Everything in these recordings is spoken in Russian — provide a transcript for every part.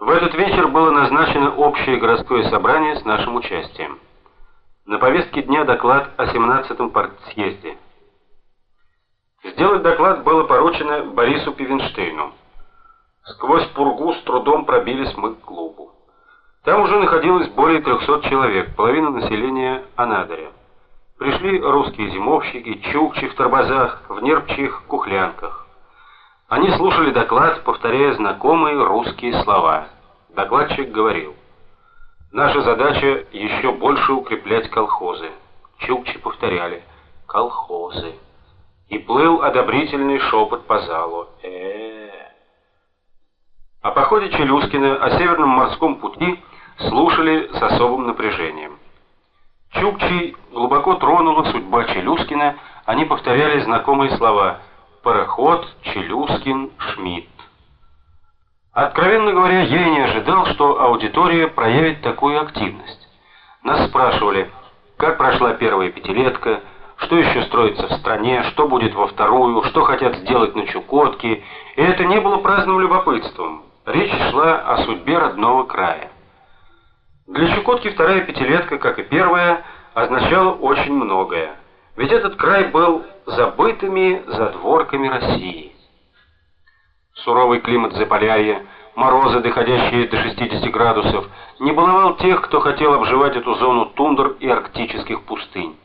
В этот вечер было назначено общее городское собрание с нашим участием. На повестке дня доклад о 17-м партсъезде. Сделать доклад было поручено Борису Пивенштейну. Сквозь пургу с трудом пробились мы к клубу. Там уже находилось более 300 человек, половина населения Анадыря. Пришли русские зимовщики, чукчи в торбазах, в нерпчих кухлянках. Они слушали доклад, повторяя знакомые русские слова. Докладчик говорил: "Наша задача еще больше укреплять колхозы". Чукчи повторяли: "Колхозы". И плыл одобрительный шепот по залу. Э, -э, -э. О походе Челюскина, о Северном морском пути слушали с особым напряжением. Чукчи глубоко тронула судьба Челюскина, они повторяли знакомые слова: пароход, Челюскин, Шмидт. Откровенно говоря, я и не ожидал, что аудитория проявит такую активность. Нас спрашивали, как прошла первая пятилетка, что еще строится в стране, что будет во вторую, что хотят сделать на Чукотке, и это не было праздным любопытством. Речь шла о судьбе родного края. Для Чукотки вторая пятилетка, как и первая, означала очень многое. Ведь этот край был забытыми задворками России. Суровый климат Заполярья, морозы, доходящие до 60 градусов, не баловал тех, кто хотел обживать эту зону тундр и арктических пустынь.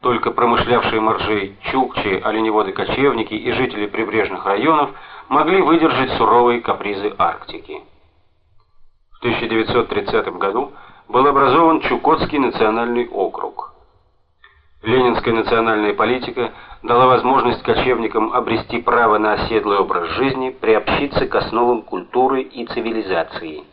Только промышлявшие моржей, чукчи, оленеводы-кочевники и жители прибрежных районов могли выдержать суровые капризы Арктики. В 1930 году был образован Чукотский национальный округ. Ленинская национальная политика дала возможность кочевникам обрести право на оседлый образ жизни, приобщиться к основам культуры и цивилизации.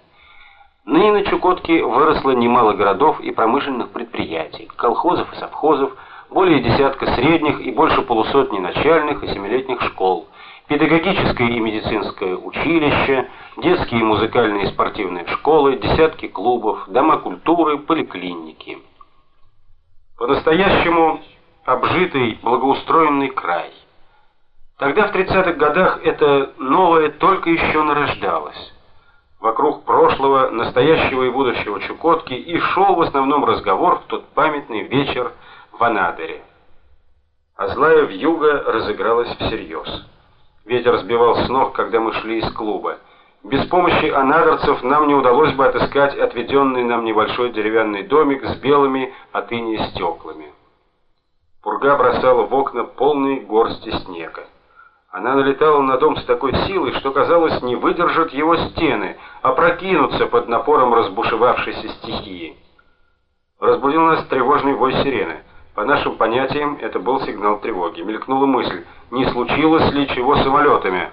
Ныне на Чукотке выросло немало городов и промышленных предприятий, колхозов и совхозов, более десятка средних и больше полусотни начальных и семилетних школ, педагогическое и медицинское училище, детские музыкальные и спортивные школы, десятки клубов, дома культуры, поликлиники. По-настоящему обжитый, благоустроенный край. Тогда в 30-х годах это новое только еще нарождалось. Вокруг прошлого, настоящего и будущего Чукотки и шел в основном разговор в тот памятный вечер в Анадыре. А злая вьюга разыгралась всерьез. Ветер сбивал с ног, когда мы шли из клуба. Без помощи анадырцев нам не удалось бы отыскать отведенный нам небольшой деревянный домик с белыми от инея стеклами. Пурга бросала в окна полные горсти снега. Она налетала на дом с такой силой, что казалось, не выдержат его стены, а прокинутся под напором разбушевавшейся стихии. Разбудил нас тревожный вой сирены. По нашим понятиям, это был сигнал тревоги. Мелькнула мысль: не случилось ли чего с самолетами?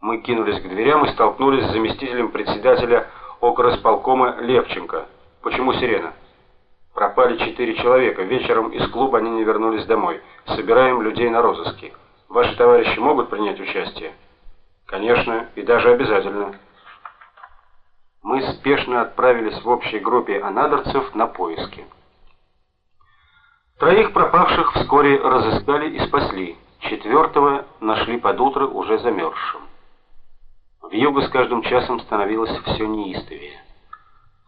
Мы кинулись к дверям и столкнулись с заместителем председателя окросполкома Левченко. Почему сирена? Пропали четыре человека. Вечером из клуба они не вернулись домой. Собираем людей на розыске. Ваши товарищи могут принять участие? Конечно, и даже обязательно. Мы спешно отправились в общей группе анадырцев на поиски. Троих пропавших вскоре разыскали и спасли. Четвертого нашли под утро уже замерзшим. Вьюга с каждым часом становилась все неистовее.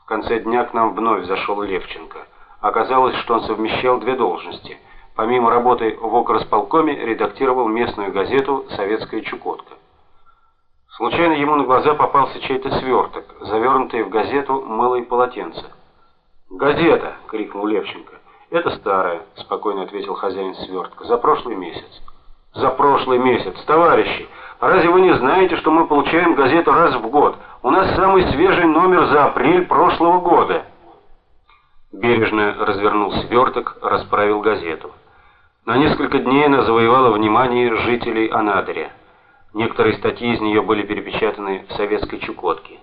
В конце дня к нам вновь зашел Левченко. Оказалось, что он совмещал две должности. Помимо работы в окросполкоме, редактировал местную газету «Советская Чукотка». Случайно ему на глаза попался чей-то сверток, завернутый в газету мылой полотенце. «Газета!» — крикнул Левченко. «Это старая», — спокойно ответил хозяин свертка, — «за прошлый месяц». «За прошлый месяц, товарищи!» Разве вы не знаете, что мы получаем газету раз в год? У нас самый свежий номер за апрель прошлого года. Бережно развернул сверток, расправил газету. На несколько дней она завоевала внимание жителей Анадыря. Некоторые статьи из нее были перепечатаны в советской Чукотке.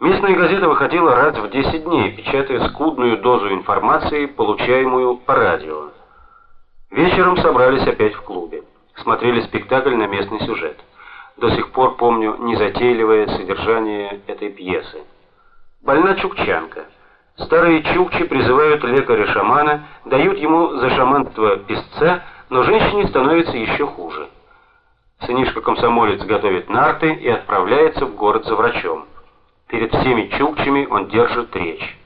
Местная газета выходила раз в 10 дней, печатая скудную дозу информации, получаемую по радио. Вечером собрались опять в клубе смотрели спектакль на местный сюжет. До сих пор помню незатейливое содержание этой пьесы. Больна чукчанка. Старые чукчи призывают лекаря-шамана, дают ему за шаманство песца, но женщине становится еще хуже. Сынишка-комсомолец готовит нарты и отправляется в город за врачом. Перед всеми чукчами он держит речь.